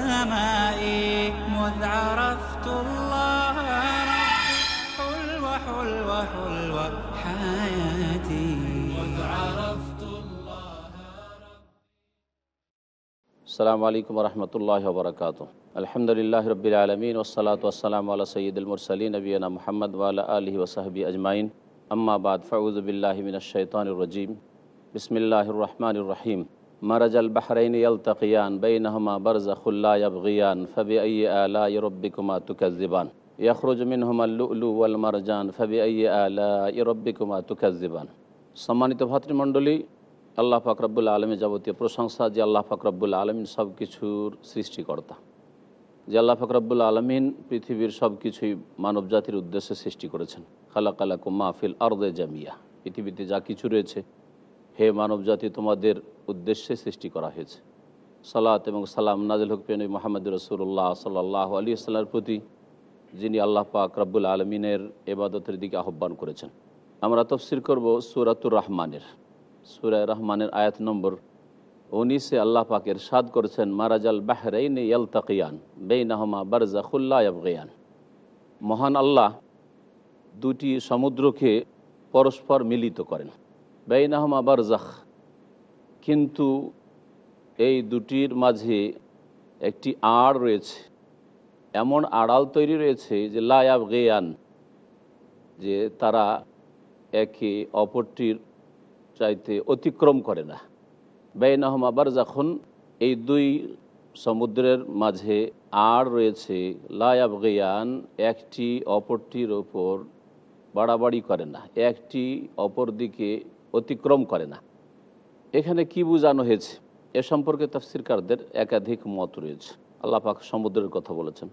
السماء مذ عرفت الله ربي حلوة حلوة حلوة حياتي. مذ عرفت السلام عليكم ورحمة الله وبركاته. الحمد لله رب العالمين والصلاة والسلام على سيد المرسلين نبينا محمد وعلى آله وصحبه أجمعين. أما بعد فأعوذ بالله من الشيطان الرجيم. بسم الله الرحمن الرحيم. মারাজাল Bahrain ইয়ালতাকিয়ান বাইনহমা বারজাখুল্লা ইয়াবগিয়ান ফাবি I আলা ইরব্বিকুমা তুকাজিবান ইয়াখরুজ মিনহমাল লুলু ওয়াল Marjan ফাবি I আলা ইরব্বিকুমা তুকাজিবান সম্মানিত ভাতৃমণ্ডলী, আল্লাহ ফাকরাবুল আলমী যাবতীয় প্রশংসা যে আল্লাহ ফাকরাবুল আলমিন সব কিছুর সৃষ্টিকর্তা। যে আল্লাহ ফাকরাবুল আলমিন পৃথিবীর সব কিছুই মানব জাতির উদ্দেশ্যে সৃষ্টি করেছেন। খালাকালাকু মাহফিল আর্দে জামিয়া। পৃথিবীতে যা কিছু রয়েছে হে মানব জাতি তোমাদের উদ্দেশ্যে সৃষ্টি করা হয়েছে। সালাত এবং সালাম নাজিল হকফিন মোহাম্মদ রসুল্লাহ সাল্লাহ আলী আসলামের প্রতি, যিনি আল্লাহ পাক রব্বুল আলমিনের এবাদতের দিকে আহ্বান করেছেন। আমরা তফসির করব সুরাতুর রহমানের। সুরায় রহমানের আয়াত নম্বর উনিশে আল্লাহ পাকের সাদ করেছেন, মারাজাল বাহরাইন ইয়ালতাকিয়ান, বেইনাহমা বারজা খুল্লা মহান আল্লাহ দুটি সমুদ্রকে পরস্পর মিলিত করেন। বেইনাহমা বারজাখ। কিন্তু এই দুটির মাঝে একটি আড় রয়েছে। এমন আড়াল তৈরি রয়েছে যে লায়াব গেয়ান যে তারা একে অপরটির চাইতে অতিক্রম করে না। বেইনাহম আবার যখন এই দুই সমুদ্রের মাঝে আর রয়েছে। লায়াব গেয়ান একটি অপরটির ওপর বাড়াবাড়ি করে না। একটি অপর দিকে অতিক্রম করে না। এখানে কি বোঝানো হয়েছে? এ সম্পর্কে তফসিরকারদের একাধিক মত রয়েছে। আল্লাহ পাক সমুদ্রের কথা বলেছেন।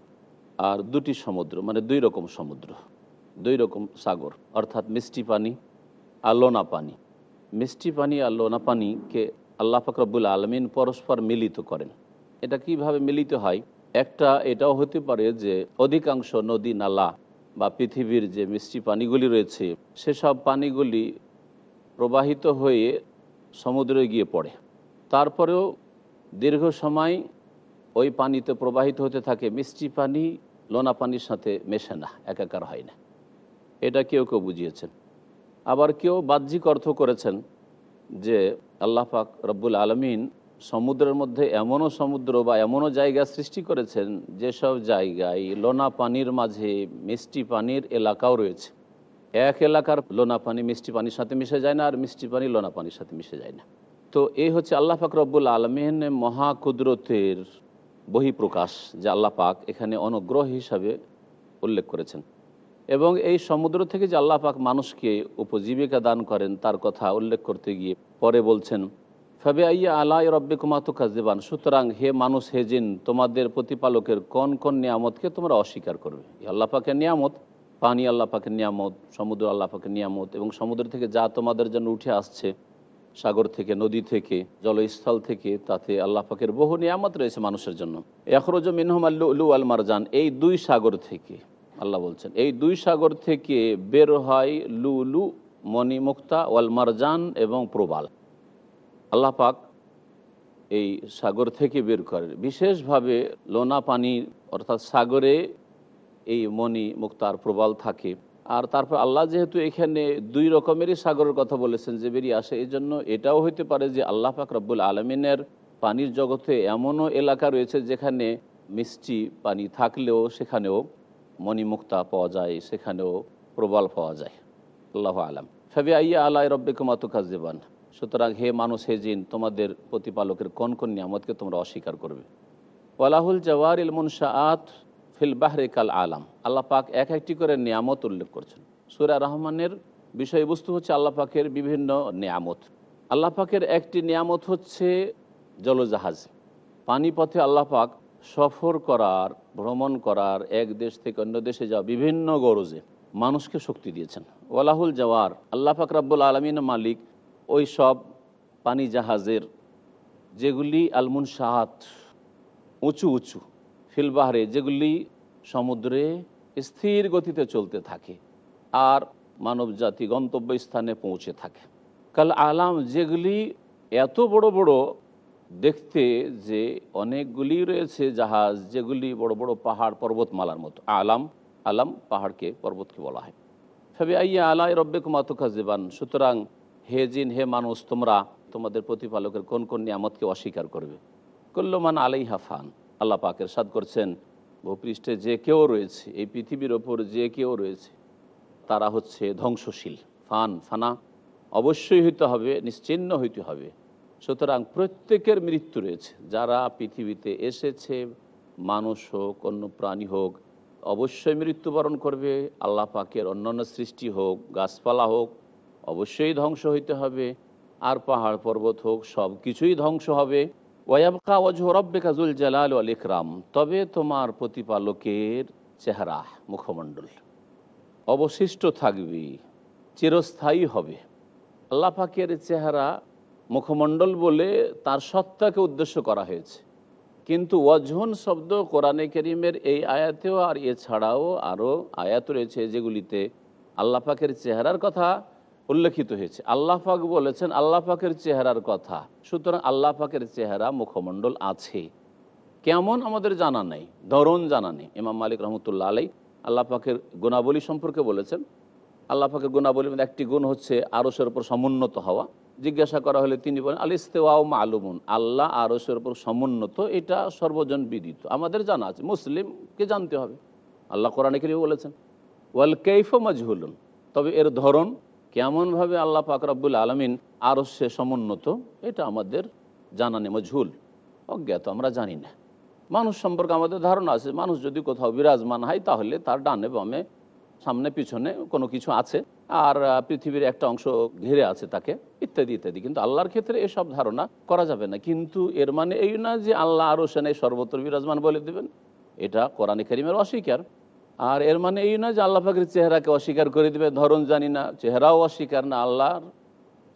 আর দুটি সমুদ্র মানে দুই রকম সমুদ্র, দুই রকম সাগর, অর্থাৎ মিষ্টি পানি আর লোনা পানি। মিষ্টি পানি আর লোনা পানিকে আল্লাহ ফাকরবুল আলমিন পরস্পর মিলিত করেন। এটা কীভাবে মিলিত হয়? একটা, এটাও হতে পারে যে অধিকাংশ নদী নালা বা পৃথিবীর যে মিষ্টি পানিগুলি রয়েছে, সেসব পানিগুলি প্রবাহিত হয়ে সমুদ্রে গিয়ে পড়ে। তারপরেও দীর্ঘ সময় ওই পানিতে প্রবাহিত হতে থাকে, মিষ্টি পানি, লোনা পানির সাথে মেশে না, একাকার হয় না। এটা কেউ কেউ বুঝিয়েছেন। আবার কেউ বাহ্যিক অর্থ করেছেন যে আল্লাহ পাক রব্বুল আলমিন সমুদ্রের মধ্যে এমনও সমুদ্র বা এমনও জায়গা সৃষ্টি করেছেন, যেসব জায়গায় লোনা পানির মাঝে মিষ্টি পানির এলাকাও রয়েছে। এক এলাকার লোনা পানি, মিষ্টি পানির সাথে মিশে যায় না, আর মিষ্টি পানি, লোনা পানির সাথে মিশে যায় না। তো এই হচ্ছে আল্লাহ পাক রব্বুল আলমিন মহাকুদরতের বহিঃপ্রকাশ, যে আল্লাহ পাক এখানে অনুগ্রহ হিসাবে উল্লেখ করেছেন। এবং এই সমুদ্র থেকে যে আল্লাহ পাক মানুষকে উপজীবিকা দান করেন, তার কথা উল্লেখ করতে গিয়ে পরে বলছেন, ফাবে আইয়া আল্লাহ রব্বে কুমাতু কাজদেবান সুতরাং হে মানুষ, হে জিন, তোমাদের প্রতিপালকের কোন কোন নিয়ামতকে তোমরা অস্বীকার করবে? আল্লাহ পাকের নিয়ামত পানি আল্লাহ পাকের নিয়ামত, সমুদ্র আল্লাহ পাকের নিয়ামত এবং সমুদ্র থেকে যা তোমাদের জন্য উঠে আসছে, সাগর থেকে, নদী থেকে, জলস্থল থেকে, তাতে আল্লাহ পাকের বহু নিয়ামত রয়েছে মানুষের জন্য। এখরোজ মিনহম আল্লু আল মারজান, এই দুই সাগর থেকে, আল্লাহ বলছেন, এই দুই সাগর থেকে বের হয় লুলু, মণিমুক্তা, ওয়াল মারজান এবং প্রবাল। আল্লাহ পাক এই সাগর থেকে বের করেন বিশেষভাবে লোনা পানি, অর্থাৎ সাগরে এই মণি মুক্তার প্রবাল থাকে। আর তারপর আল্লাহ যেহেতু এখানে দুই রকমেরই সাগরের কথা বলেছেন যে বেরিয়ে আসে এই জন্য এটাও হইতে পারে যে আল্লাহ পাক রব্বুল আলমিনের পানির জগতে এমনও এলাকা রয়েছে যেখানে মিষ্টি পানি থাকলেও সেখানেও মণিমুক্তা পাওয়া যায়, সেখানেও প্রবাল পাওয়া যায়। আল্লাহ আলাম। ফাবি আইয়া আল্লাহ রব্বে কুমাতু কাজেবান সুতরাং হে মানুষ, হে জিন, তোমাদের প্রতিপালকের কোন কোন নিয়ামতকে তোমরা অস্বীকার করবে? ওয়ালাহুল জওয়ার ইল মুনশাআত। ফিল বাহরে কাল আলাম। আল্লাহ পাক এক একটি করে নিয়ামত উল্লেখ করছেন। সুরা রহমানের বিষয়বস্তু হচ্ছে আল্লাহ পাকের বিভিন্ন নিয়ামত। আল্লাহ পাকের একটি নিয়ামত হচ্ছে জলজাহাজ। পানিপথে আল্লাহ পাক সফর করার, ভ্রমণ করার, এক দেশ থেকে অন্য দেশে যাওয়া বিভিন্ন গরজে মানুষকে শক্তি দিয়েছেন। ওয়ালাহুল জওয়ার, আল্লাহ পাক রাব্বুল আলমিন মালিক ওই সব পানি জাহাজের, যেগুলি আলমুন সাহাত উঁচু উঁচু ফিলবাহারে যেগুলি সমুদ্রে স্থির গতিতে চলতে থাকে আর মানব জাতি গন্তব্যস্থানে পৌঁছে থাকে। কাল আলাম যেগুলি এত বড় বড় দেখতে যে অনেকগুলি রয়েছে জাহাজ, যেগুলি বড় বড় পাহাড় পর্বতমালার মতো। আলাম আলাম পাহাড়কে, পর্বতকে বলা হয়। তবে আইয়া আলাই রব্বে কুমাতুকা জীবান সুতরাং হে জিন, হে মানুষ, তোমরা তোমাদের প্রতিপালকের কোন কোন নিয়ামতকে অস্বীকার করবে? কল্যমান আলাই হাফান আল্লাহ পাকের সাদ করছেন, ভূপৃষ্ঠে যে কেউ রয়েছে, এই পৃথিবীর ওপর যে কেউ রয়েছে, তারা হচ্ছে ধ্বংসশীল, ফান, ফানা। অবশ্যই হইতে হবে, নিশ্চিন্ন হইতে হবে। সুতরাং প্রত্যেকের মৃত্যু রয়েছে। যারা পৃথিবীতে এসেছে, মানুষ হোক, অন্য প্রাণী হোক, অবশ্যই মৃত্যুবরণ করবে। আল্লাহ পাকের অন্যান্য সৃষ্টি হোক, গাছপালা হোক, অবশ্যই ধ্বংস হইতে হবে। আর পাহাড় পর্বত হোক সব কিছুই ধ্বংস হবে। ওয়াবকা ওজহরব্বে কাজুল জালাল আল ইকরাম। তবে তোমার প্রতিপালকের চেহারা, মুখমণ্ডল অবশিষ্ট থাকবে, চিরস্থায়ী হবে। আল্লাহ পাকের চেহারা, মুখমণ্ডল বলে তার সত্তাকে উদ্দেশ্য করা হয়েছে। কিন্তু ওয়াজহন শব্দ কোরআনে করিমের এই আয়াতেও আর এছাড়াও আরও আয়াত রয়েছে যেগুলিতে আল্লাহ পাকের চেহারার কথা উল্লেখিত হয়েছে। আল্লাহ পাক বলেছেন, আল্লাহ পাকের চেহারার কথা। সুতরাং আল্লাহ পাকের চেহারা মুখমণ্ডল আছে। কেমন আমাদের জানা নেই, ধরন জানা নেই। ইমাম মালিক রহমতুল্লাহ আলাই আল্লাহ পাকের গুণাবলী সম্পর্কে বলেছেন, আল্লাহ পাকের গুণাবলীর মধ্যে একটি গুণ হচ্ছে আরসের উপর সমুন্নত হওয়া। জিজ্ঞাসা করা হলে তিনি বলেন, আল ইস্তেওয়াও মালুমুন আল্লাহ আরসের উপর সমুন্নত, এটা সর্বজন বিদিত। আমাদের জানা আছে, মুসলিমকে জানতে হবে। আল্লাহ কোরআনে কেরিও বলেছেন, ওয়াল কৈফ মাজহুলুন তবে এর ধরন কেমনভাবে আল্লাহ পাক রব্বুল আলমিন আরও সে সমুন্নত, এটা আমাদের জানা নেই, মজহুল। অজ্ঞাত আমরা জানি না। মানুষ সম্পর্কে আমাদের ধারণা আছে, মানুষ যদি কোথাও বিরাজমান হয় তাহলে তার ডানে বামে, সামনে পিছনে কোনো কিছু আছে, আর পৃথিবীর একটা অংশ ঘিরে আছে তাকে, ইত্যাদি ইত্যাদি। কিন্তু আল্লাহর ক্ষেত্রে এসব ধারণা করা যাবে না। কিন্তু এর মানে এই না যে আল্লাহ আরও সেনে সর্বত্র বিরাজমান বলে দেবেন, এটা কোরআন করিমের অস্বীকার। আর এর মানে এই নয় যে আল্লাহ পাকের চেহারাকে অস্বীকার করে দেবে। ধরন জানি না, চেহারাও অস্বীকার না, আল্লাহর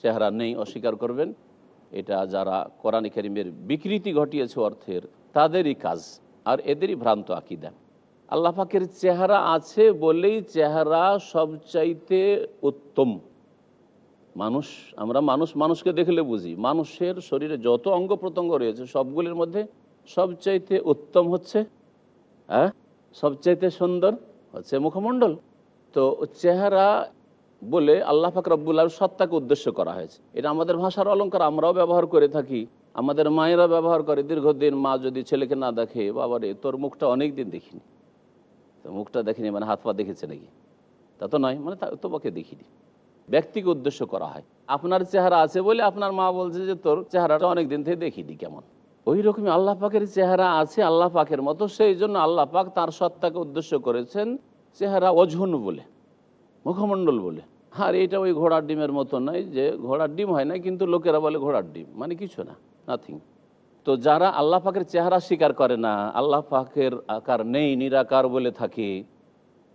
চেহারা নেই, অস্বীকার করবেন। এটা যারা কোরআন করিমের বিকৃতি ঘটিয়েছে অর্থের, তাদেরই কাজ, আর এদেরই ভ্রান্ত আকিদা। আল্লাহ পাকের চেহারা আছে বলেই চেহারা সবচাইতে উত্তম। মানুষ, আমরা মানুষ, মানুষকে দেখলে বুঝি, মানুষের শরীরে যত অঙ্গ প্রত্যঙ্গ রয়েছে, সবগুলির মধ্যে সবচাইতে উত্তম হচ্ছে হ্যাঁ? সবচাইতে সুন্দর হচ্ছে মুখমণ্ডল। তো চেহারা বলে আল্লাহ পাক রব্বুল্লাহ সত্তাকে উদ্দেশ্য করা হয়েছে। এটা আমাদের ভাষার অলঙ্কার, আমরাও ব্যবহার করে থাকি। আমাদের মায়েরা ব্যবহার করে। দীর্ঘদিন মা যদি ছেলেকে না দেখে, বাবারে, তোর মুখটা অনেক দিন দেখিনি। তো মুখটা দেখিনি মানে হাত পা দেখেছে নাকি? তা তো নয় মানে তোমাকে দেখিনি। ব্যক্তিকে উদ্দেশ্য করা হয়। আপনার চেহারা আছে বলে আপনার মা বলছে যে তোর চেহারাটা অনেক দিন থেকে দেখিনি কেমন? ওই রকমই আল্লাহ পাকের চেহারা আছে আল্লাহ পাকের মতো, সেই জন্য আল্লাহ পাক তার সত্তাকে উদ্দেশ্য করেছেন চেহারা অঝুন বলে, মুখমণ্ডল বলে। আর এটা ওই ঘোড়ার ডিমের মতো নয় যে ঘোড়ার ডিম হয় না, কিন্তু লোকেরা বলে ঘোড়ার ডিম মানে কিছু না নাথিং তো যারা আল্লাহ পাকের চেহারা স্বীকার করে না, আল্লাহ পাকের আকার নেই, নিরাকার বলে থাকে,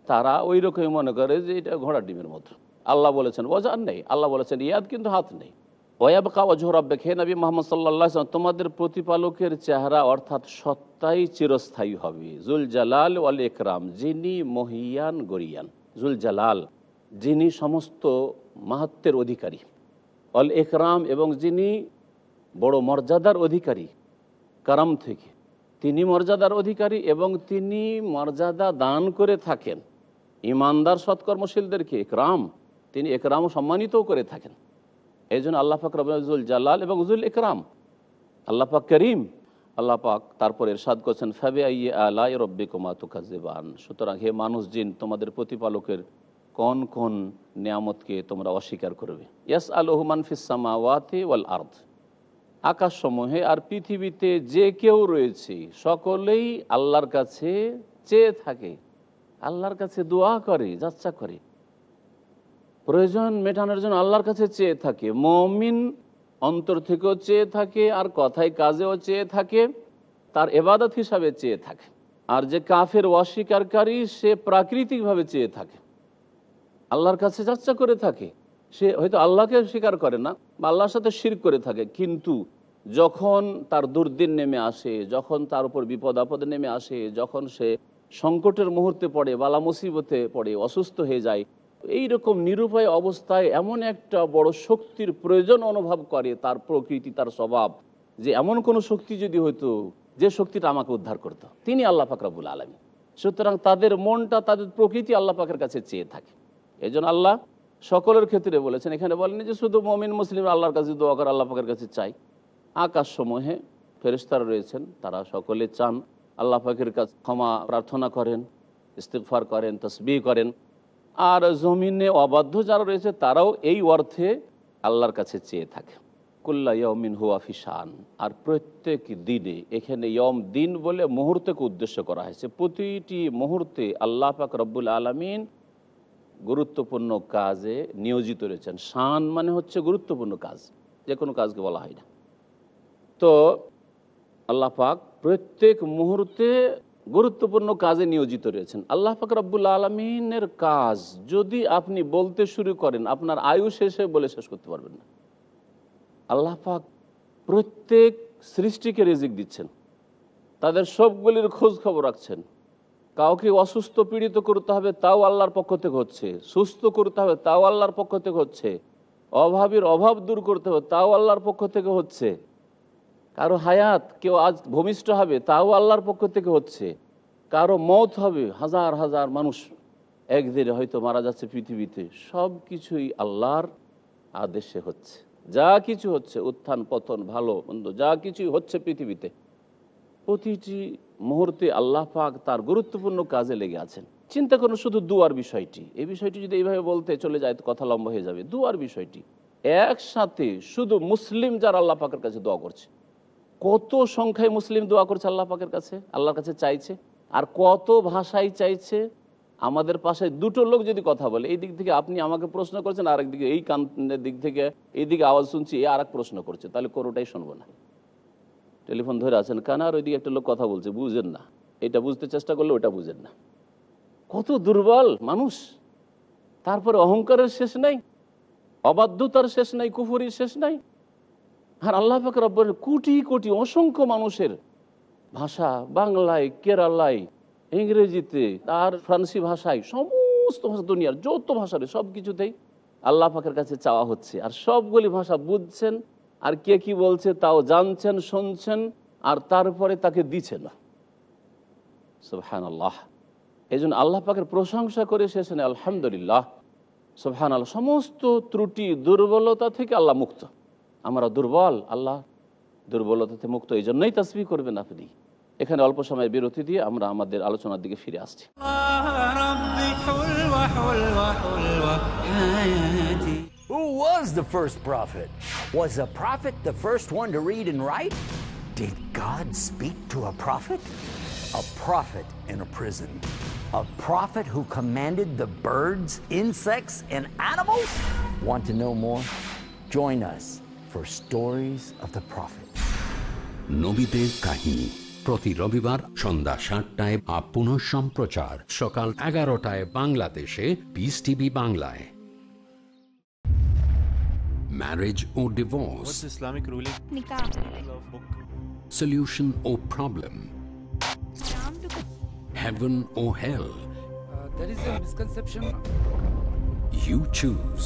তারা ওই রকমই মনে করে যে এটা ঘোড়ার ডিমের মতো। আল্লাহ বলেছেন, ওজান নেই। আল্লাহ বলেছেন, ইয়াদ কিন্তু হাত নেই। ওয়াবকা অজহরাব্বে খে নবী মোহাম্মদ সাল্লাহ তোমাদের প্রতিপালকের চেহারা অর্থাৎ সত্তাই চিরস্থায়ী হবে। জুল জালাল ওয়াল একরাম যিনি মহিয়ান গরিয়ান। জুল জালাল যিনি সমস্ত মাহাত্মের অধিকারী। অল একরাম এবং যিনি বড় মর্যাদার অধিকারী, কারাম থেকে। তিনি মর্যাদার অধিকারী এবং তিনি মর্যাদা দান করে থাকেন। ইমানদার সৎকর্মশীলদেরকে একরাম তিনি একরাম সম্মানিতও করে থাকেন। এই জন্য আল্লাহ পাক রবজুল জালাল এবং উজুল একরাম আল্লাহ পাক করিম। আল্লাহ পাক তারপর এরশাদ করছেন ফাবে আইয়ে আলাই রব্বে কুমা তুকাজেবান সুতরাং হে মানুষ জিন, তোমাদের প্রতিপালকের কোন কোন নিয়ামতকে তোমরা অস্বীকার করবে? ইয়াস আলহমান ফিসামাওয়াতে ওয়াল আর্থ আকাশসমূহে আর পৃথিবীতে যে কেউ রয়েছে, সকলেই আল্লাহর কাছে চেয়ে থাকে। আল্লাহর কাছে দোয়া করে, যাচ্ছা করে। প্রয়োজন মেটানোর জন্য আল্লাহর কাছে চেয়ে থাকে, মমিন অন্তর থেকেও চেয়ে থাকে আর কথায় কাজেও চেয়ে থাকে, তার এবাদত হিসাবে চেয়ে থাকে। আর যে কাফের অস্বীকারী, সে প্রাকৃতিকভাবে চেয়ে থাকে। আল্লাহর কাছে যাচ্ছা করে থাকে। সে হয়তো আল্লাহকে স্বীকার করে না বা আল্লাহর সাথে শির করে থাকে, কিন্তু যখন তার দুর্দিন নেমে আসে, যখন তার উপর বিপদ আপদ নেমে আসে, যখন সে সংকটের মুহূর্তে পড়ে, বালা মুসিবতে পড়ে, অসুস্থ হয়ে যায় এই রকম নিরুপায় অবস্থায় এমন একটা বড় শক্তির প্রয়োজন অনুভব করে তার প্রকৃতি, তার স্বভাব। যে এমন কোনো শক্তি যদি হইতো, যে শক্তিটা আমাকে উদ্ধার করত। তিনি আল্লাহ ফাকরাবুল আলমী সুতরাং তাদের মনটা, তাদের প্রকৃতি আল্লাহ পাকের কাছে চেয়ে থাকে। এই আল্লাহ সকলের ক্ষেত্রে বলেছেন, এখানে বলেন যে শুধু মমিন, মুসলিম আল্লাহর কাছে দোয়া করে আল্লাহ পাকের কাছে চাই। আকাশ সমূহে ফেরিস্তারা রয়েছেন, তারা সকলে চান আল্লাহ পাকের কাছে ক্ষমা প্রার্থনা করেন ইস্তেকফার করেন তসবি করেন। আর জমিনে অবাধ্য যারা রয়েছে, তারাও এই অর্থে আল্লাহর কাছে চেয়ে থাকে। কুল্লা ইয়মিন শান আর প্রত্যেক দিনে এখানে ইয়ম দিন বলে মুহূর্তকে উদ্দেশ্য করা হয়েছে। প্রতিটি মুহূর্তে আল্লাহ পাক রব্বুল আলমিন গুরুত্বপূর্ণ কাজে নিয়োজিত রয়েছেন। শান মানে হচ্ছে গুরুত্বপূর্ণ কাজ, যে কোনো কাজকে বলা হয় না। তো আল্লাহ পাক প্রত্যেক মুহূর্তে গুরুত্বপূর্ণ কাজে নিয়োজিত রয়েছেন। আল্লাহ পাক রব্বুল আলমিনের কাজ যদি আপনি বলতে শুরু করেন, আপনার আয়ু শেষে বলে শেষ করতে পারবেন না। আল্লাহ পাক প্রত্যেক সৃষ্টিকে রেজিক দিচ্ছেন। তাদের সবগুলির খোঁজ খবর রাখছেন। কাউকে অসুস্থ পীড়িত করতে হবে, তাও আল্লাহর পক্ষ থেকে হচ্ছে। সুস্থ করতে হবে, তাও আল্লাহর পক্ষ থেকে হচ্ছে। অভাবের অভাব দূর করতে হবে, তাও আল্লাহর পক্ষ থেকে হচ্ছে। কারও হায়াত কেউ আজ ভূমিষ্ঠ হবে, তাও আল্লাহর পক্ষ থেকে হচ্ছে। কারও মত হবে, হাজার হাজার মানুষ একদিনে হয়তো মারা যাচ্ছে পৃথিবীতে। সব কিছুই আল্লাহর আদেশে হচ্ছে। যা কিছু হচ্ছে, উত্থান, পতন, ভালো, মন্দ, যা কিছুই হচ্ছে পৃথিবীতে। প্রতিটি মুহূর্তে আল্লাহ পাক তার গুরুত্বপূর্ণ কাজে লেগে আছেন। চিন্তা করুন শুধু দুয়ার বিষয়টি। এই বিষয়টি যদি এইভাবে বলতে চলে যায় তো কথা লম্বা হয়ে যাবে। দুয়ার বিষয়টি। একসাথে শুধু মুসলিম যারা আল্লাহ পাকের কাছে দোয়া করছে। কত সংখ্যায় মুসলিম দোয়া করছে আল্লাহ পাকের কাছে? আল্লাহর কাছে চাইছে। আর কত ভাষায় চাইছে? আমাদের পাশে দুটো লোক যদি কথা বলে, এই দিক থেকে আপনি আমাকে প্রশ্ন করছেন আর একদিকে এই কানের দিক থেকে এই দিকে আওয়াজ শুনছি, এ আর প্রশ্ন করছে। তাহলে কোনোটাই শুনব না। টেলিফোন ধরে আছেন, কান? আর ওইদিকে একটা লোক কথা বলছে, বুঝেন না। এটা বুঝতে চেষ্টা করলে ওটা বুঝেন না। কত দুর্বল মানুষ। তারপরে অহংকারের শেষ নাই, অবাধ্যতার শেষ নাই, কুফুরির শেষ নাই। আর আল্লাহ পাক রব্বর কোটি কোটি অসংখ্য মানুষের ভাষা, বাংলায়, কেরালায়, ইংরেজিতে, আর ফ্রান্সি ভাষায়, সমস্ত ভাষা দুনিয়ার যত ভাষার সব কিছুতেই আল্লাহ পাকের কাছে চাওয়া হচ্ছে। আর সবগুলি ভাষা বুঝছেন, আর কে কি বলছে তাও জানছেন, শুনছেন, আর তারপরে তাকে দিচ্ছেন সুবহান আল্লাহ এই জন্য আল্লাহ পাকের প্রশংসা করে শেষে আলহামদুলিল্লাহ। সুবহান আল্লাহ সমস্ত ত্রুটি, দুর্বলতা থেকে আল্লাহ মুক্ত। আমরা দুর্বল আল্লাহ দুর্বলতা থেকে মুক্ত এই জন্যই তসবি করবেন আপনি এখানে অল্প সময় বিরতি দিয়ে আমরা আমাদের আলোচনার দিকে ফিরে আসছি Who was the first prophet? Was a prophet the first one to read and write? Did God speak to a prophet? A prophet in a prison. A prophet who commanded the birds, insects, and animals? Want to know more? Join us for Stories of the Prophet. নবীদের কাহিনী প্রতি রবিবার সন্ধ্যা সাতটায় up পুনঃ সম্প্রচার সকাল এগারোটায় বাংলাদেশে পিস টিভি বাংলায় marriage O divorce What's Islamic ruling? Nikah. Solution O problem heaven or hell Uh, there is a misconception you choose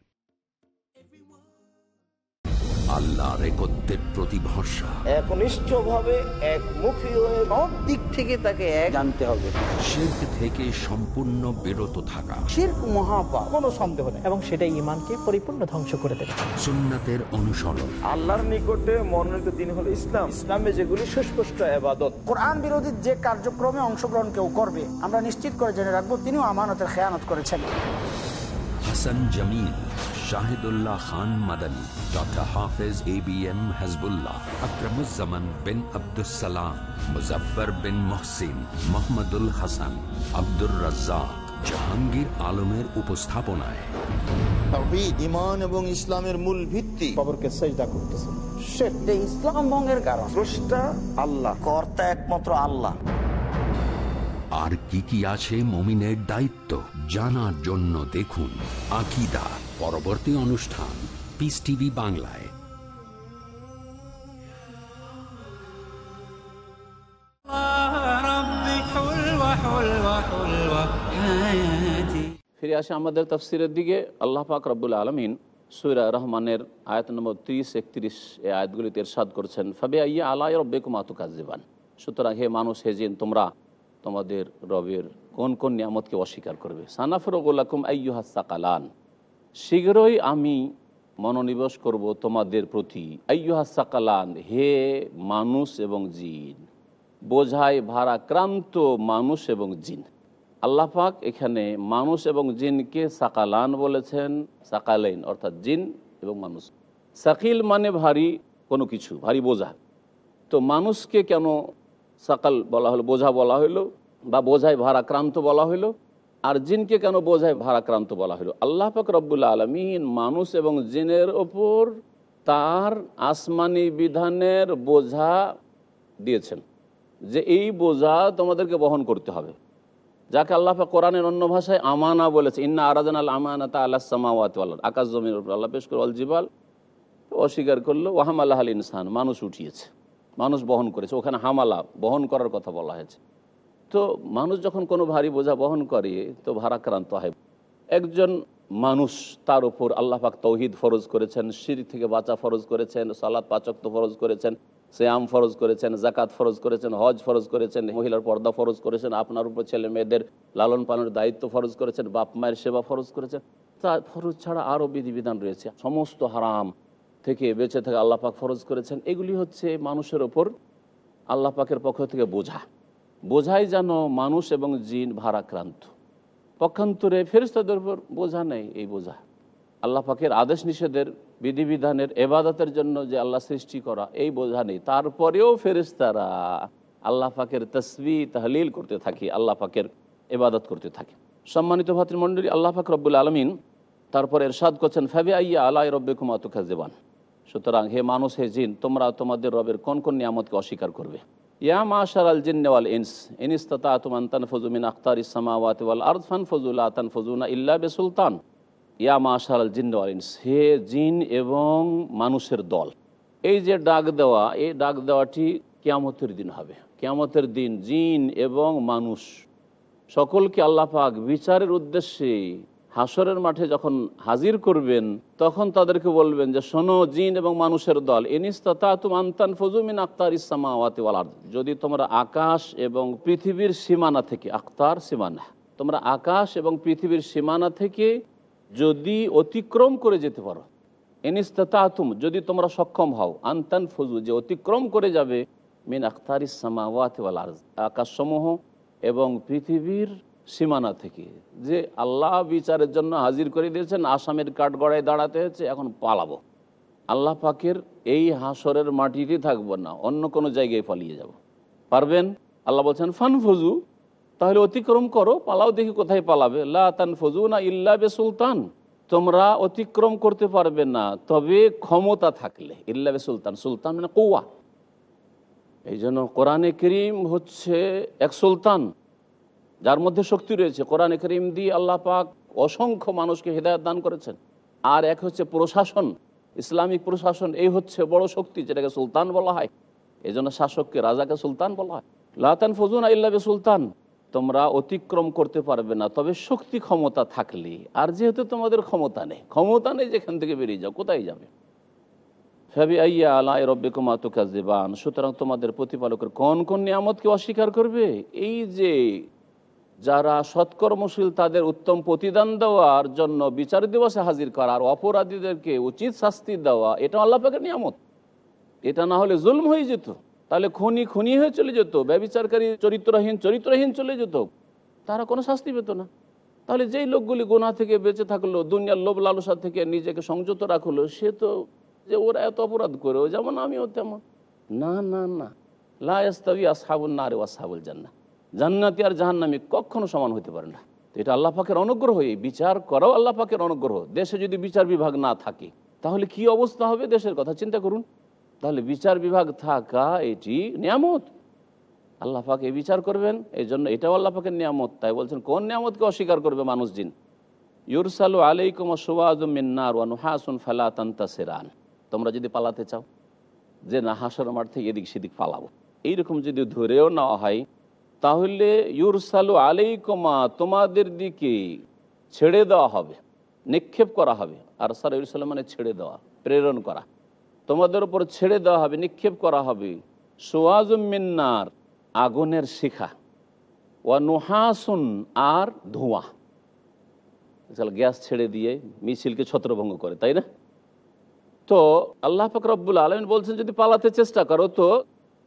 আল্লাহর একত্রের প্রতি ভরসা। একমুখী হয়ে সব দিক থেকে তাকে এক জানতে হবে। শির্ক থেকে সম্পূর্ণ বিরত থাকা। শির্ক মহাপাপ। কোনো সন্দেহ নেই। এবং সেটা ইমানকে পরিপূর্ণ ধ্বংস করে দেবে। সুন্নাতের অনুসরণ। আল্লাহর নিকটে মনোনীত দিন হলো ইসলাম। ইসলামে যেগুলি সুস্পষ্ট আবাদত কোরআন বিরোধী যে কার্যক্রমে অংশগ্রহণ কেউ করবে আমরা নিশ্চিত করে জেনে রাখব তিনিও আমানতের খেয়ানত করেছেন। Hasan Jamil Shahidullah Khan Madani doctor Hafez A B M Hazbullah Akramuzzaman bin Abdussalam Muzaffar bin Mohsin Mohammadul Hasan Abdur Razzaque Jahangir আলমের উপস্থাপনায়। ইমান এবং ইসলামের মূল ভিত্তি। খবরকে সেজদা করতেছে। যে ইসলাম ভঙ্গের কারণ। স্রষ্টা আল্লাহ। কর্তা একমাত্র আল্লাহ। আর কি কি আছে মমিনের দায়িত্ব? জানার জন্য দেখুন আকিদা, পরবর্তী অনুষ্ঠান পিস টিভি বাংলায়। ফিরে আসে আমাদের তফসিরের দিকে। আল্লাহ পাক রব্বুল আলমিন সুরা রহমানের আয়াত নম্বর ত্রিশ, একত্রিশ এ আয়াতগুলিতে এরশাদ করছেন, ফাবে আইয়া আলাই রব্বে কুমাতু কাজিবান সুতরাং হে মানুষ, হে জিন, তোমরা তোমাদের রবের কোন কোন নিয়ামতকে অস্বীকার করবে? সানাফরগুল্লাকুম আইয়ুহা সাকালান। শীঘ্রই আমি মনোনিবেশ করব তোমাদের প্রতি। আইয়ুহা সাকালান, হে মানুষ এবং জিন। বোঝায় ভারাক্রান্ত মানুষ এবং জিন। আল্লাহ পাক এখানে মানুষ এবং জিনকে সাকালান বলেছেন, সাকালাইন অর্থাৎ জিন এবং মানুষ। সাকিল মানে ভারী কোনো কিছু, ভারী বোঝা। তো মানুষকে কেন সাকাল বলা হলো, বোঝা বলা হলো? বা বোঝায় ভারাক্রান্ত বলা হলো আর জিনকে কেন বোঝায় ভারাক্রান্ত বলা হলো আল্লাহ পাক রব্বুল আলমিন মানুষ এবং জিনের ওপর তার আসমানি বিধানের বোঝা দিয়েছেন যে এই বোঝা তোমাদেরকে বহন করতে হবে। যাকে আল্লাহ কোরআনের অন্য ভাষায় আমানা বলেছে, ইন্না আরাজান আল আমানাতা আল্লাহ সামাওয়াত আকাশ জমির উপর আল্লাহ পেশ করে অল জিবাল অস্বীকার করল ওয়াহাম আল্লাহ আল ইনসান। মানুষ উঠিয়েছে, মানুষ বহন করেছে। ওখানে হামালা, বহন করার কথা বলা হয়েছে। তো মানুষ যখন কোনো ভারী বোঝা বহন করে, তো ভারাক্রান্ত হয়। একজন মানুষ তার উপর আল্লাহ পাক তৌহিদ ফরজ করেছেন, শির থেকে বাঁচা ফরজ করেছেন সালাদ পাচক্ত ফরজ করেছেন শ্যাম ফরজ করেছেন জাকাত ফরজ করেছেন, হজ ফরজ করেছেন, মহিলার পর্দা ফরজ করেছেন, আপনার উপর ছেলে মেয়েদের লালন পালনের দায়িত্ব ফরজ করেছেন, বাপ মায়ের সেবা ফরজ করেছেন। তা ফরজ ছাড়া আরও বিধিবিধান রয়েছে। সমস্ত হারাম থেকে বেঁচে থেকে আল্লাহ পাক ফরজ করেছেন। এগুলি হচ্ছে মানুষের ওপর আল্লাহ পাকের পক্ষ থেকে বোঝা। বোঝাই যেন মানুষ এবং জিন ভারাক্রান্ত। পক্ষান্তরে ফেরিস্তাদের উপর বোঝা নেই এই বোঝা। আল্লাহ পাকের আদেশ নিষেধের, বিধিবিধানের, এবাদতের জন্য যে আল্লাহ সৃষ্টি করা, এই বোঝা নেই। তারপরেও ফেরিস্তারা আল্লাহ পাকের তসবি তাহলিল করতে থাকি, আল্লাহ পাকের এবাদত করতে থাকি। সম্মানিত ভাতৃমণ্ডলী, আল্লাহ পাক রব্বুল আলমিন তারপর এরশাদ করছেন ফ্যাবে আইয়া আল্লাহ রব্বে জেবান সুতরাং হে মানুষ, হে জিন, তোমরা তোমাদের রবের কোন কোন নিয়ামতকে অস্বীকার করবে? ইয়া মাশার আল জিন্নেওয়াল ইনস ইনিস্তা তুমান তানফজু মিন আখতার ইসামাওয়াত ওয়াল আরদ ফানফজুলা তানফজুনা ইল্লা বে সুলতান ইয়া মাশার আল জিন্নেওয়াল ইনস হে জিন এবং মানুষের দল, এই যে ডাক দেওয়া, এই ডাক দেওয়াটি কিয়ামতের দিন হবে। কিয়ামতের দিন জিন এবং মানুষ, সকলকে আল্লাহ পাক বিচারের উদ্দেশ্যে হাসরের মাঠে যখন হাজির করবেন, তখন তাদেরকে বলবেন যে, শোনো, জিন এবং মানুষের দল এনিস্তা তুম আক্তার যদি তোমরা আকাশ এবং পৃথিবীর সীমানা থেকে, আক্তার সীমানা, তোমরা আকাশ এবং পৃথিবীর সীমানা থেকে যদি অতিক্রম করে যেতে পারো এনিস্তা তুম যদি তোমরা সক্ষম হও আন্তান ফজু যে অতিক্রম করে যাবে, মিন আখতার ওয়ালার আকাশসমূহ এবং পৃথিবীর সীমানা থেকে, যে আল্লাহ বিচারের জন্য হাজির করে দিয়েছেন, আসামের কাঠগড়ায় দাঁড়াতে হয়েছে, এখন পালাবো। আল্লাহ পাকের এই হাসরের মাটিতে থাকব না, অন্য কোনো জায়গায় পালিয়ে যাব। পারবেন? আল্লাহ বলছেন ফান ফজু তাহলে অতিক্রম করো, পালাও, দেখি কোথায় পালাবে। লা ফজু না ইল্লা বে সুলতান তোমরা অতিক্রম করতে পারবে না, তবে ক্ষমতা থাকলে। ইল্লা বে সুলতান সুলতান মানে কৌয়া। এই জন্য কোরআনে করিম হচ্ছে এক সুলতান। যার মধ্যে শক্তি রয়েছে, কোরআনে করিম দিয়ে আল্লাহ পাক অসংখ্য মানুষকে হৃদায়ত দান করেছেন। আর এক হচ্ছে প্রশাসন, ইসলামিক প্রশাসন, এই হচ্ছে বড় শক্তি যেটাকে সুলতান বলা হয়। এই জন্য শাসককে রাজাকে সুলতান বলা হয়। লাতান ফজুন আল্লাহ সুলতান তোমরা অতিক্রম করতে পারবে না, তবে শক্তি ক্ষমতা থাকলে। আর যেহেতু তোমাদের ক্ষমতা নেই ক্ষমতা নেই যেখান থেকে বেরিয়ে যাও, কোথায় যাবে? ফাবি আইয়া আলা রব্বে কুমাতুকা জেবান সুতরাং তোমাদের প্রতিপালকের কোন কোন নিয়ামতকে অস্বীকার করবে? এই যে যারা সৎকর্মশীল, তাদের উত্তম প্রতিদান দেওয়ার জন্য বিচার দিবসে হাজির করা আর অপরাধীদেরকে উচিত শাস্তি দেওয়া, এটা আল্লাহ পাকের নিয়ামত। এটা না হলে জুলম হয়ে যেত। তাহলে খুনি খুনি হয়ে চলে যেত, ব্যবিচারকারী চরিত্রহীন চরিত্রহীন চলে যেত। তারা কোনো শাস্তি পেত না। তাহলে যেই লোকগুলি গোনা থেকে বেঁচে থাকল, দুনিয়ার লোভ লালসা থেকে নিজেকে সংযত রাখল, সে তো যে ওরা এত অপরাধ করে যেমন আমিও তেমন। না না না। লাস্তাবি আসহাবুল না রে আসহাবুল জান্না জান্নাতি আর জাহান্নামি কখনো সমান হতে পারে না। তো এটা আল্লাহ পাকের অনুগ্রহ, এই বিচার করাও আল্লাহ পাকের অনুগ্রহ। দেশে যদি বিচার বিভাগ না থাকে, তাহলে কি অবস্থা হবে দেশের কথা চিন্তা করুন। তাহলে বিচার বিভাগ থাকা এটি নিয়ামত। আল্লাহ পাক বিচার করবেন, এই জন্য এটাও আল্লাহ পাকের নিয়ামত। তাই বলছেন, কোন নিয়ামতকে অস্বীকার করবে মানুষ জিন? ইউরসালু আলাইকুম সুবাজমিনার ওয়ানুহাসুন ফালা তান্তাসেরান। তোমরা যদি পালাতে চাও, যে না হাসর মাঠ থেকে এদিক সেদিক পালাবো। এইরকম যদি ধরেও নেওয়া হয় তাহলে ইউরসালু আলাইকুমা, তোমাদের দিকে ছেড়ে দেওয়া হবে, নিক্ষেপ করা হবে। আর সার ইউরসালাম মানে ছেড়ে দেওয়া, প্রেরণ করা। তোমাদের উপর ছেড়ে দেওয়া হবে, নিক্ষেপ করা হবে। সোয়াজমিনার আগুনের শিখা। ওয়া নুহাসুন আর ধোঁয়া। গ্যাস ছেড়ে দিয়ে মিছিলকে ছত্রভঙ্গ করে, তাই না? তো আল্লাহ ফকরবুল আলমিন বলছেন, যদি পালাতে চেষ্টা করো, তো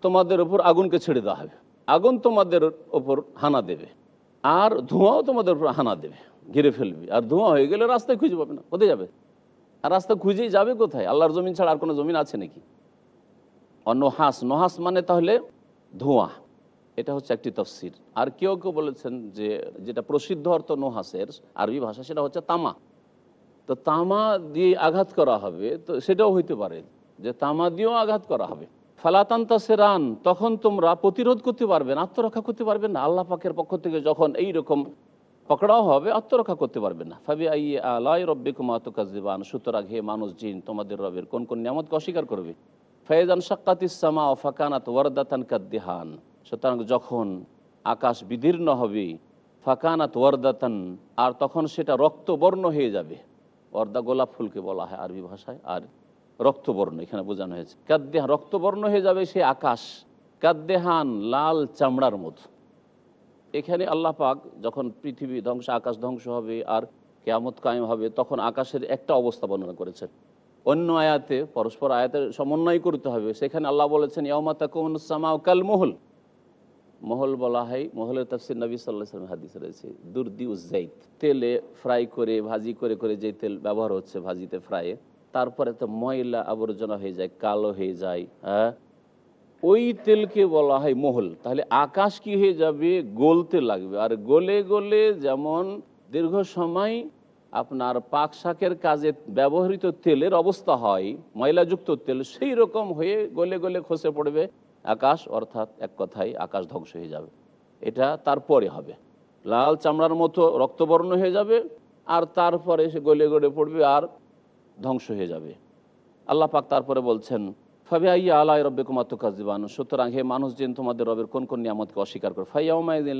তোমাদের উপর আগুনকে ছেড়ে দেওয়া হবে। আগুন তোমাদের ওপর হানা দেবে, আর ধোঁয়াও তোমাদের উপর হানা দেবে, ঘিরে ফেলবে। আর ধোঁয়া হয়ে গেলে রাস্তায় খুঁজে পাবে না, কোথায় যাবে? আর রাস্তা খুঁজেই যাবে কোথায়? আল্লাহর জমিন ছাড়া আর কোনো জমিন আছে নাকি? অন্য হাস নহাস মানে তাহলে ধোঁয়া। এটা হচ্ছে একটি তফসির। আর কেউ কেউ বলেছেন যে, যেটা প্রসিদ্ধ অর্থ নোহাসের, আরবি ভাষা সেটা হচ্ছে তামা। তো তামা দিয়ে আঘাত করা হবে, তো সেটাও হইতে পারে যে তামা দিয়েও আঘাত করা হবে। ফালাতান্তা সেরান, তখন তোমরা প্রতিরোধ করতে পারবে না, আত্মরক্ষা করতে পারবে না। আল্লাহ পাকের পক্ষ থেকে যখন এই রকম পকড়াও হবে, আত্মরক্ষা করতে পারবে না। ফাবি আই আলাই রব্বে কুমাতকাজিবান সুতরাং হে মানুষ, জিন, তোমাদের রবের কোন কোন নিয়ামতকে অস্বীকার করবে? ফয়েজান সাক্কাতিসামা ও ফাকানাত ওয়ারদাতান কাদ্দিহান। সুতরাং যখন আকাশ বিদীর্ণ হবে, ফাকানাত ওয়ারদাতান, আর তখন সেটা রক্তবর্ণ হয়ে যাবে। অর্দা গোলাপ ফুলকে বলা হয় আরবি ভাষায়, আর রক্তবর্ণ, এখানে বোঝানো হয়েছে। কাদ্দেহান রক্তবর্ণ হয়ে যাবে সে আকাশ। কাদ্দেহান লাল চামড়ার মতো এখানে আল্লাহ পাক যখন পৃথিবী ধ্বংস, আকাশ ধ্বংস হবে আর কেয়ামত কায়েম হবে, তখন আকাশের একটা অবস্থা বর্ণনা করেছেন। অন্য আয়াতে, পরস্পর আয়াতের সমন্বয় করতে হবে। সেখানে আল্লাহ বলেছেন কাল মহল। মহল বলা হয়, মহলের তাফসির নবী সাল্লাহ হাদিস রয়েছে, দুর্দি উজ্জাইত। তেলে ফ্রাই করে, ভাজি করে করে যে তেল ব্যবহার হচ্ছে, ভাজিতে, ফ্রাইয়ে। তারপরে তো ময়লা আবর্জনা হয়ে যায়, কালো হয়ে যায় হ্যাঁ? ওই তেলকে বলা হয় মহল। তাহলে আকাশ কি হয়ে যাবে? গলতে লাগবে। আর গলে গলে যেমন দীর্ঘ সময় আপনার পাক শাকের কাজে ব্যবহৃত তেলের অবস্থা হয়, ময়লাযুক্ত তেল, সেই রকম হয়ে গলে গলে খসে পড়বে। আকাশ অর্থাৎ এক কথায় আকাশ ধ্বংস হয়ে যাবে। এটা তারপরে হবে। লাল চামড়ার মতো রক্তবর্ণ হয়ে যাবে। আর তারপরে সে গলে গলে পড়বে। আর ধ্বংস হয়ে যাবে। আল্লাহ পাক তারপরে বলছেন ফাবে আইয়া আল্লাহ রব্বে কুমাত্তু কাজিবান সুতরাং হে মানুষ যেন তোমাদের রবের কোন কোন নিয়ামতকে অস্বীকার করে। ফাইয়াউমাইদিন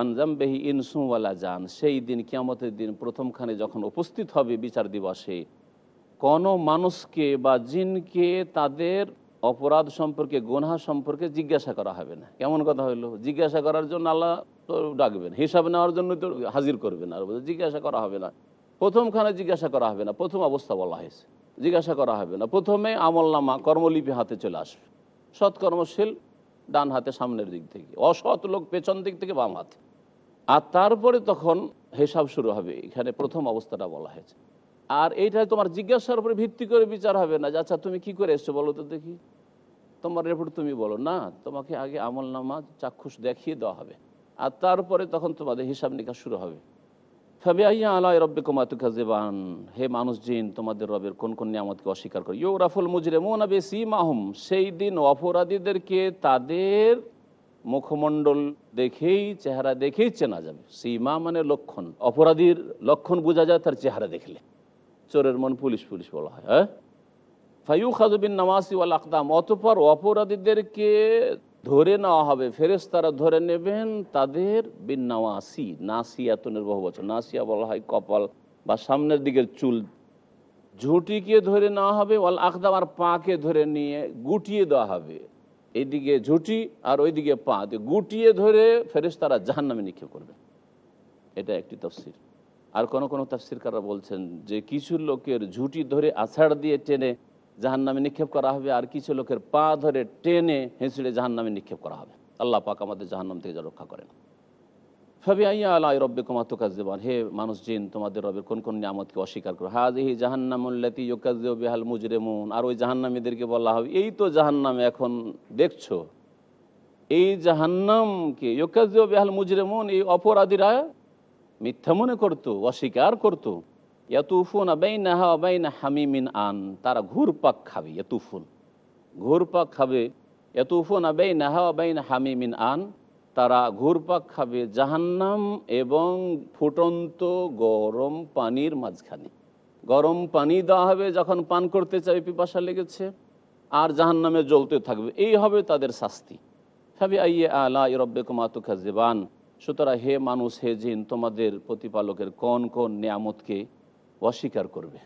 আনজাম বেহি ইনসুওয়ালা জান, সেই দিন কিয়ামতের দিন প্রথমখানে যখন উপস্থিত হবে বিচার দিবসে, কোনো মানুষকে বা জিনকে তাদের অপরাধ সম্পর্কে গোনা সম্পর্কে জিজ্ঞাসা করা হবে না। কেমন কথা হইল জিজ্ঞাসা করার জন্য আল্লাহ তো ডাকবেন, হিসাব নেওয়ার জন্য তো হাজির করবেন, আর জিজ্ঞাসা করা হবে না। প্রথমখানে জিজ্ঞাসা করা হবে না, প্রথম অবস্থা বলা হয়েছে। জিজ্ঞাসা করা হবে না, প্রথমে আমলনামা, কর্মলিপি হাতে চলে আসবে। সৎকর্মশীল ডান হাতে সামনের দিক থেকে, অসৎ লোক পেছন দিক থেকে বাম হাতে। আর তারপরে তখন হিসাব শুরু হবে, এখানে প্রথম অবস্থাটা বলা হয়েছে। আর এইটা তোমার জিজ্ঞাসার উপরে ভিত্তি করে বিচার হবে না, যে আচ্ছা তুমি কি করে এসছো বলো তো দেখি। তোমার রিপোর্ট তুমি বলো, না, তোমাকে আগে আমলনামা চাক্ষুষ দেখিয়ে দেওয়া হবে। আর তারপরে তখন তোমাদের হিসাব নিকাশ শুরু হবে। ফাবি আল্লাহ রব্বে কুমাতুকাজেবান হে মানুষ জিন তোমাদের রবের কোন কোন নিয়ামতকে অস্বীকার করে। ইউ রাফুল মুজরে মোনাবে সিমাহুম সেই দিন অপরাধীদেরকে তাদের মুখমণ্ডল দেখেই, চেহারা দেখেই চেনা যাবে। সীমা মানে লক্ষণ। অপরাধীর লক্ষণ বোঝা যায়, তার চেহারা দেখলে। চোরের মন পুলিশ পুলিশ বলা হয় হ্যাঁ? ফাইউ খাজবিন নামাসি ওয়াল আকদাম। অতপর অপরাধীদেরকে ধরে নেওয়া হবে ফেরেস তারা ধরে নেবেন তাদের বিন নাওয়াসি নাসিয়াতনের বহু বছর। নাসিয়া বলা হয় কপাল বা সামনের দিকের চুল। ঝুঁটিকে ধরে নেওয়া হবে, ওয়াল আখদাম আর পাকে ধরে নিয়ে গুটিয়ে দেওয়া হবে। এইদিকে ঝুঁটি আর ওইদিকে পা গুটিয়ে ধরে ফেরেস তারা জাহান নামে নিক্ষেপ করবে। এটা একটি তফসির। আর কোন কোনো তফসিরকাররা বলছেন যে কিছু লোকের ঝুঁটি ধরে আছাড় দিয়ে টেনে জাহান নামে নিক্ষেপ করা হবে, আর কিছু লোকের পা ধরে টেনে হেঁচড়ে জাহান নামে নিক্ষেপ করা হবে। আল্লাহ পাক আমাদের জাহান্নাম থেকে যা রক্ষা করেন। ফাবি আইয়া আল্লাহ রব্বে কুমাতু কাজদেবান হে মানুষ জিন, তোমাদের রবের কোন কোন নিয়ামতকে অস্বীকার করো। হাজ হাজহি জাহান্নামুল্লাতি ইউকাজদেব বেহাল মুজরেমুন। আর ওই জাহান্নামীদেরকে বলা হবে, এই তো জাহান্নামে এখন দেখছ। এই জাহান্নামকে ইউকাজদেব বেহাল মুজরেমুন, এই অপরাধীরা মিথ্যা মনে করতো, অস্বীকার করতো। ইয়াতুফুন আবাইনাহা আবাইনা হামিমিন আন। তারা ঘুরপাক খাবে ইয়াতুফুন। ঘুরপাক খাবে। ইয়াতুফুন আবাইনাহা আবাইনা হামিমিন আন। তারা ঘুরপাক খাবে জাহান্নাম এবং ফুটন্ত গরম পানির মাঝখানে। গরম পানি দেওয়া হবে যখন পান করতে চাই পিপাসা লেগেছে, আর জাহান্নামে জ্বলতে থাকবে। এই হবে তাদের শাস্তি। সাবি আইয়ে আলা রব্বে কুমাতু খাজেবান সুতরাং হে মানুষ, হে জিন, তোমাদের প্রতিপালকের কোন কোন নিয়ামতকে অস্বীকার করবে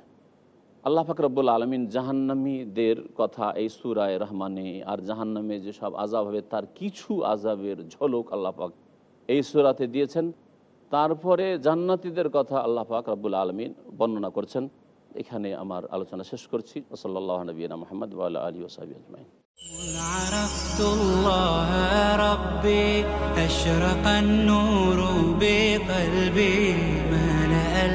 আল্লাহ ফাকরবুল আলমিন জাহান্নামীদের কথা এই সুরায় রহমানে আর জাহান্নামে যেসব আজাব হবে তার কিছু আজাবের ঝলক আল্লাহ পাক এই সুরাতে দিয়েছেন তারপরে জান্নাতীদের কথা আল্লাহ পাক রব্বুল আলমিন বর্ণনা করছেন এখানে আমার আলোচনা শেষ করছি ওসল্লাহ নবীনা মোহাম্মদ আলী ওসাবি আজমাইন عرفت الله ربي أشرق النور بقلبي ملأ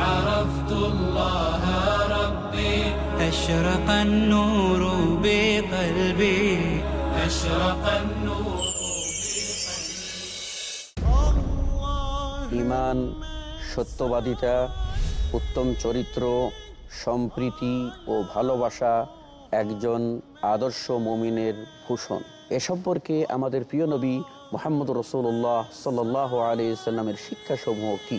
عرفت الله ربي أشرق النور بقلبي أشرق النور ইমান সত্যবাদিতা উত্তম চরিত্র সম্প্রীতি ও ভালোবাসা একজন আদর্শ মমিনের ভূষণ এ সম্পর্কে আমাদের প্রিয় নবী মোহাম্মদ রসুল্লাহ সাল্লাহ আলি সাল্লামের শিক্ষাসমূহ কি